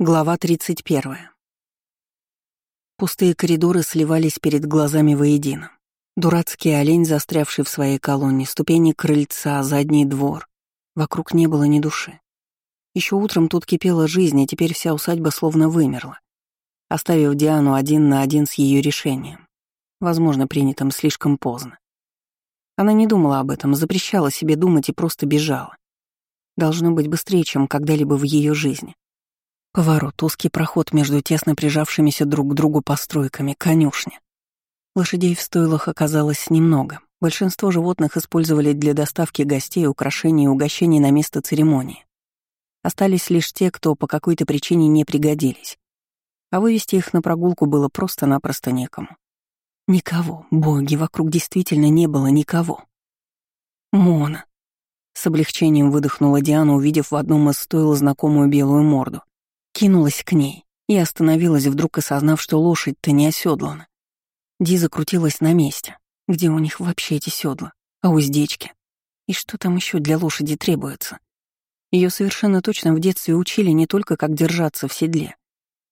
Глава 31. Пустые коридоры сливались перед глазами воедино. Дурацкий олень, застрявший в своей колонне, ступени крыльца, задний двор. Вокруг не было ни души. Еще утром тут кипела жизнь, и теперь вся усадьба словно вымерла, оставив Диану один на один с ее решением, возможно, принятым слишком поздно. Она не думала об этом, запрещала себе думать и просто бежала. Должно быть быстрее, чем когда-либо в ее жизни. Поворот, узкий проход между тесно прижавшимися друг к другу постройками, конюшня. Лошадей в стойлах оказалось немного. Большинство животных использовали для доставки гостей, украшений и угощений на место церемонии. Остались лишь те, кто по какой-то причине не пригодились. А вывести их на прогулку было просто-напросто некому. Никого, боги, вокруг действительно не было никого. Мона. С облегчением выдохнула Диана, увидев в одном из стойл знакомую белую морду. Кинулась к ней и остановилась, вдруг осознав, что лошадь-то не оседлана. Ди закрутилась на месте. Где у них вообще эти седла? А уздечки? И что там еще для лошади требуется? Ее совершенно точно в детстве учили не только как держаться в седле,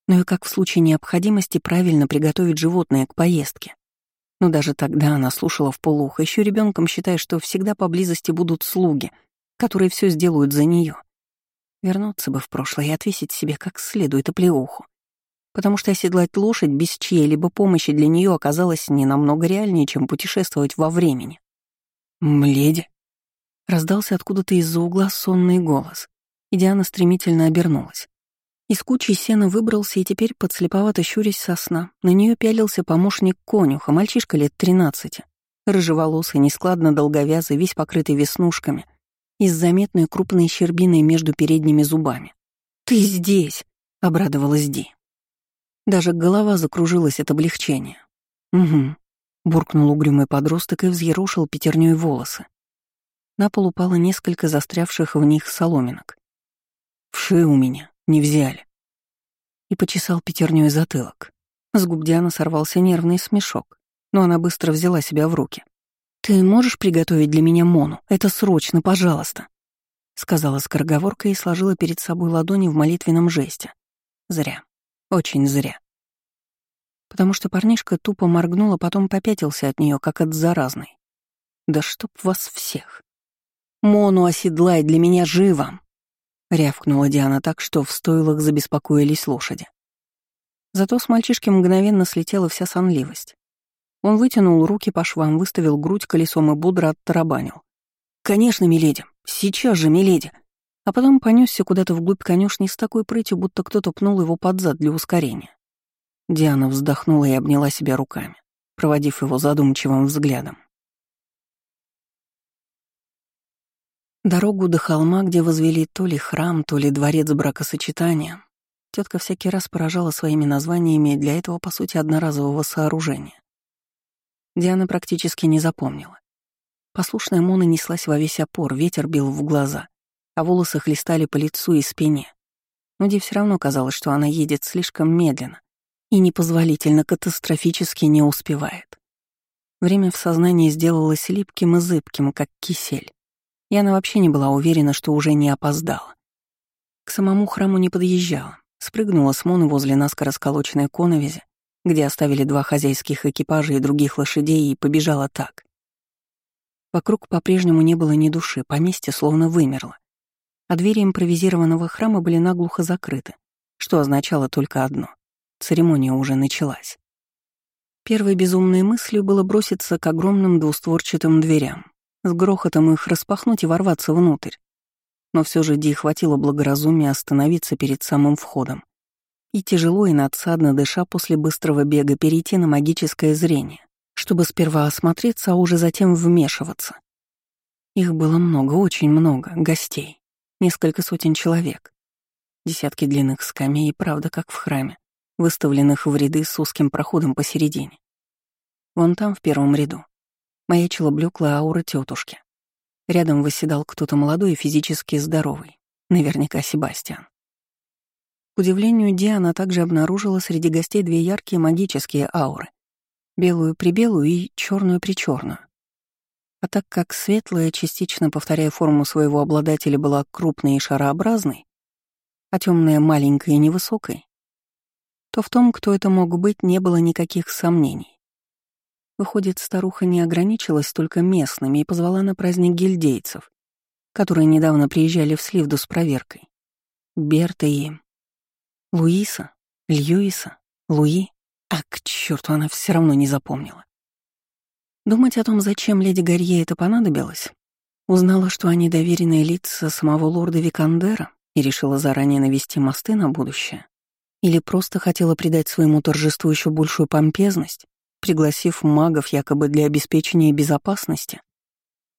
но и как в случае необходимости правильно приготовить животное к поездке. Но даже тогда она слушала в полухо, еще ребенком считая, что всегда поблизости будут слуги, которые все сделают за нее. Вернуться бы в прошлое и отвесить себе как следует оплеуху. Потому что оседлать лошадь без чьей-либо помощи для нее оказалось не намного реальнее, чем путешествовать во времени. «Мледи!» Раздался откуда-то из-за угла сонный голос, и Диана стремительно обернулась. Из кучи сена выбрался и теперь, подслеповато щурясь со сна, на нее пялился помощник конюха, мальчишка лет тринадцати. Рыжеволосый, нескладно долговязый, весь покрытый веснушками, и с заметной крупной щербиной между передними зубами. «Ты здесь!» — обрадовалась Ди. Даже голова закружилась от облегчения. «Угу», — буркнул угрюмый подросток и взъерушил пятерней волосы. На пол упало несколько застрявших в них соломинок. «Вши у меня, не взяли». И почесал пятерней затылок. С губ Дианы сорвался нервный смешок, но она быстро взяла себя в руки. «Ты можешь приготовить для меня Мону? Это срочно, пожалуйста!» Сказала скороговорка и сложила перед собой ладони в молитвенном жесте. Зря. Очень зря. Потому что парнишка тупо моргнул, а потом попятился от нее, как от заразной. «Да чтоб вас всех!» «Мону оседлай для меня живо!» Рявкнула Диана так, что в стойлах забеспокоились лошади. Зато с мальчишки мгновенно слетела вся сонливость. Он вытянул руки по швам, выставил грудь колесом и бодро оттарабанил. «Конечно, миледи! Сейчас же, миледи!» А потом понесся куда-то вглубь конюшни с такой прытью, будто кто-то пнул его под зад для ускорения. Диана вздохнула и обняла себя руками, проводив его задумчивым взглядом. Дорогу до холма, где возвели то ли храм, то ли дворец бракосочетания, тетка всякий раз поражала своими названиями для этого, по сути, одноразового сооружения. Диана практически не запомнила. Послушная Мона неслась во весь опор, ветер бил в глаза, а волосы хлестали по лицу и спине. Но Ди все равно казалось, что она едет слишком медленно и непозволительно катастрофически не успевает. Время в сознании сделалось липким и зыбким, как кисель, и она вообще не была уверена, что уже не опоздала. К самому храму не подъезжала, спрыгнула с Моны возле наскоро сколоченной коновизи где оставили два хозяйских экипажа и других лошадей, и побежала так. Вокруг по-прежнему не было ни души, поместье словно вымерло. А двери импровизированного храма были наглухо закрыты, что означало только одно — церемония уже началась. Первой безумной мыслью было броситься к огромным двустворчатым дверям, с грохотом их распахнуть и ворваться внутрь. Но все же Ди хватило благоразумия остановиться перед самым входом и тяжело и надсадно дыша после быстрого бега перейти на магическое зрение, чтобы сперва осмотреться, а уже затем вмешиваться. Их было много, очень много, гостей, несколько сотен человек. Десятки длинных скамей, правда, как в храме, выставленных в ряды с узким проходом посередине. Вон там, в первом ряду, маячила блеклая аура тетушки. Рядом восседал кто-то молодой и физически здоровый, наверняка Себастьян. К удивлению Диана также обнаружила среди гостей две яркие магические ауры — белую-прибелую и черную-причерную. А так как светлая, частично повторяя форму своего обладателя, была крупной и шарообразной, а темная маленькая и невысокой, то в том, кто это мог быть, не было никаких сомнений. Выходит, старуха не ограничилась только местными и позвала на праздник гильдейцев, которые недавно приезжали в Сливду с проверкой. Берта и... Луиса? Льюиса? Луи? А к черту она все равно не запомнила. Думать о том, зачем леди Гарье это понадобилось, узнала, что они доверенные лица самого лорда Викандера и решила заранее навести мосты на будущее. Или просто хотела придать своему торжеству еще большую помпезность, пригласив магов якобы для обеспечения безопасности.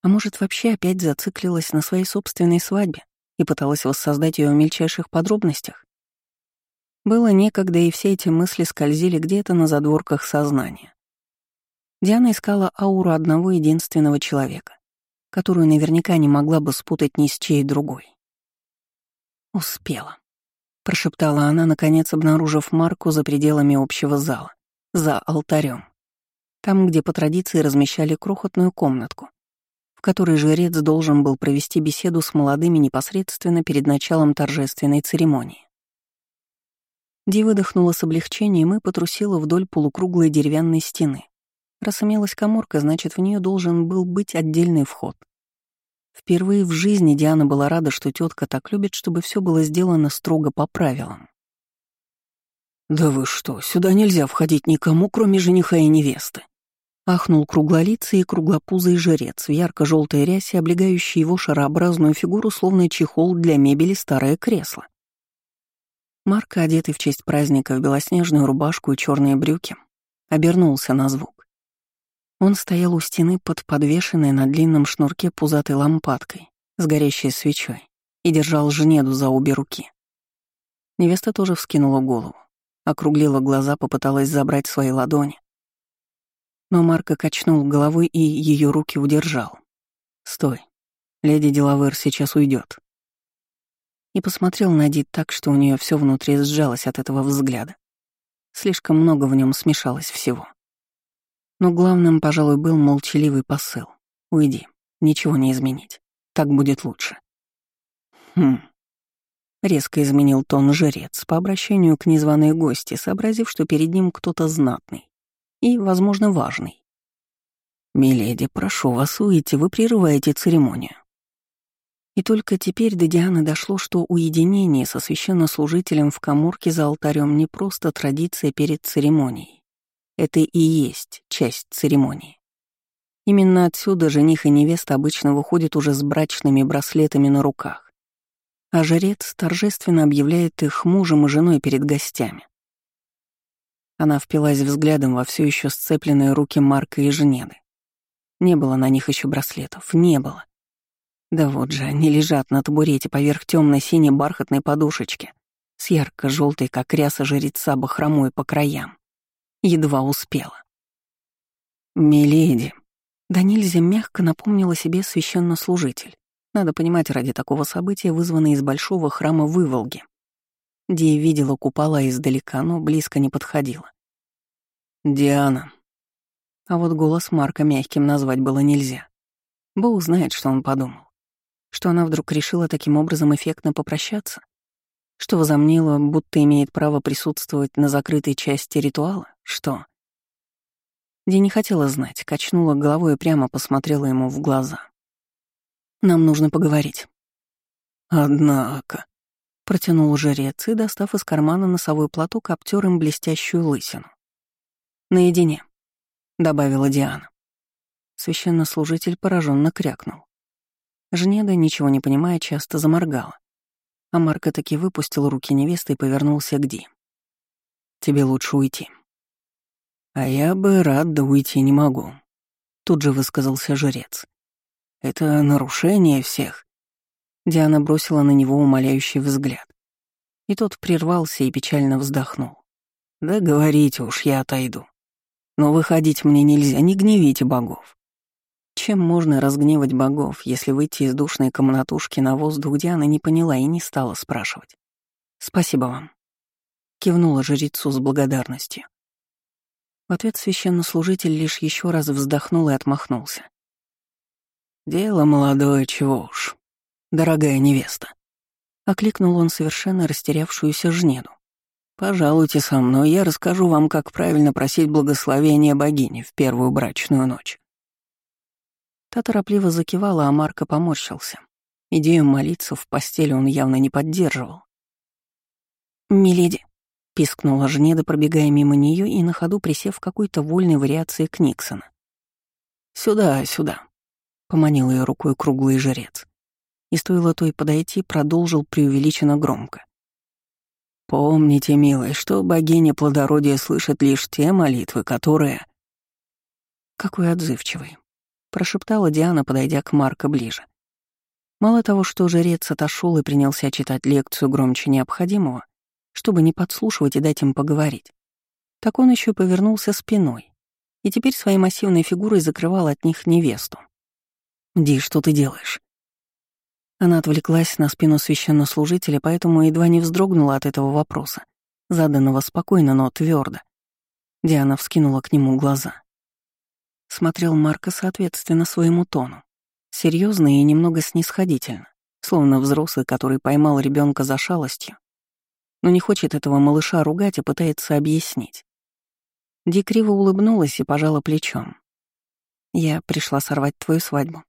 А может, вообще опять зациклилась на своей собственной свадьбе и пыталась воссоздать ее в мельчайших подробностях? Было некогда, и все эти мысли скользили где-то на задворках сознания. Диана искала ауру одного единственного человека, которую наверняка не могла бы спутать ни с чьей другой. «Успела», — прошептала она, наконец обнаружив Марку за пределами общего зала, за алтарем, там, где по традиции размещали крохотную комнатку, в которой жрец должен был провести беседу с молодыми непосредственно перед началом торжественной церемонии. Ди выдохнула с облегчением и потрусила вдоль полукруглой деревянной стены. Раз имелась коморка, значит, в нее должен был быть отдельный вход. Впервые в жизни Диана была рада, что тетка так любит, чтобы все было сделано строго по правилам. «Да вы что, сюда нельзя входить никому, кроме жениха и невесты!» Ахнул круглолицый и круглопузый жрец в ярко-желтой рясе, облегающий его шарообразную фигуру, словно чехол для мебели старое кресло. Марко, одетый в честь праздника в белоснежную рубашку и черные брюки, обернулся на звук. Он стоял у стены под подвешенной на длинном шнурке пузатой лампадкой с горящей свечой и держал жнеду за обе руки. Невеста тоже вскинула голову, округлила глаза, попыталась забрать свои ладони. Но Марко качнул головой и ее руки удержал. «Стой, леди Делавер сейчас уйдет и посмотрел на Дит так, что у нее все внутри сжалось от этого взгляда. Слишком много в нем смешалось всего. Но главным, пожалуй, был молчаливый посыл. «Уйди, ничего не изменить. Так будет лучше». «Хм». Резко изменил тон жрец по обращению к незваной гости, сообразив, что перед ним кто-то знатный и, возможно, важный. «Миледи, прошу вас уйти, вы прерываете церемонию». И только теперь до Дианы дошло, что уединение со священнослужителем в коморке за алтарем не просто традиция перед церемонией. Это и есть часть церемонии. Именно отсюда жених и невеста обычно выходят уже с брачными браслетами на руках, а жрец торжественно объявляет их мужем и женой перед гостями. Она впилась взглядом во все еще сцепленные руки Марка и Жнеды. Не было на них еще браслетов, не было. Да вот же, они лежат на табурете поверх темно-синей бархатной подушечки с ярко-желтой, как ряса жреца, бахромой по краям. Едва успела. «Миледи», да нельзя мягко напомнила себе священнослужитель. Надо понимать, ради такого события, вызванной из большого храма выволги. Ди видела купола издалека, но близко не подходила. «Диана». А вот голос Марка мягким назвать было нельзя. Бог знает, что он подумал. Что она вдруг решила таким образом эффектно попрощаться? Что возомнила, будто имеет право присутствовать на закрытой части ритуала? Что? Ди не хотела знать, качнула головой и прямо посмотрела ему в глаза. «Нам нужно поговорить». «Однако», — протянул жрец и, достав из кармана носовой платок, обтер им блестящую лысину. «Наедине», — добавила Диана. Священнослужитель пораженно крякнул. Жнеда, ничего не понимая, часто заморгала. А Марко таки выпустил руки невесты и повернулся к Ди. «Тебе лучше уйти». «А я бы рад, да уйти не могу», — тут же высказался жрец. «Это нарушение всех». Диана бросила на него умоляющий взгляд. И тот прервался и печально вздохнул. «Да говорите уж, я отойду. Но выходить мне нельзя, не гневите богов. Чем можно разгневать богов, если выйти из душной комнатушки на воздух Диана не поняла и не стала спрашивать? «Спасибо вам», — кивнула жрецу с благодарностью. В ответ священнослужитель лишь еще раз вздохнул и отмахнулся. «Дело молодое, чего уж, дорогая невеста». — окликнул он совершенно растерявшуюся жнеду. «Пожалуйте со мной, я расскажу вам, как правильно просить благословения богини в первую брачную ночь». Та торопливо закивала, а Марко поморщился. Идею молиться в постели он явно не поддерживал. «Миледи», — пискнула Жнеда, пробегая мимо нее и на ходу присев в какой-то вольной вариации Книксона. «Сюда, сюда», — поманил ее рукой круглый жрец и стоило той подойти, продолжил преувеличенно громко. «Помните, милая, что богиня плодородия слышит лишь те молитвы, которые...» «Какой отзывчивый», — прошептала Диана, подойдя к Марко ближе. Мало того, что жрец отошел и принялся читать лекцию громче необходимого, чтобы не подслушивать и дать им поговорить, так он еще повернулся спиной и теперь своей массивной фигурой закрывал от них невесту. «Ди, что ты делаешь?» Она отвлеклась на спину священнослужителя, поэтому едва не вздрогнула от этого вопроса, заданного спокойно, но твердо. Диана вскинула к нему глаза. Смотрел Марко соответственно своему тону. Серьезно и немного снисходительно, словно взрослый, который поймал ребенка за шалостью, но не хочет этого малыша ругать, а пытается объяснить. Ди криво улыбнулась и пожала плечом. «Я пришла сорвать твою свадьбу»,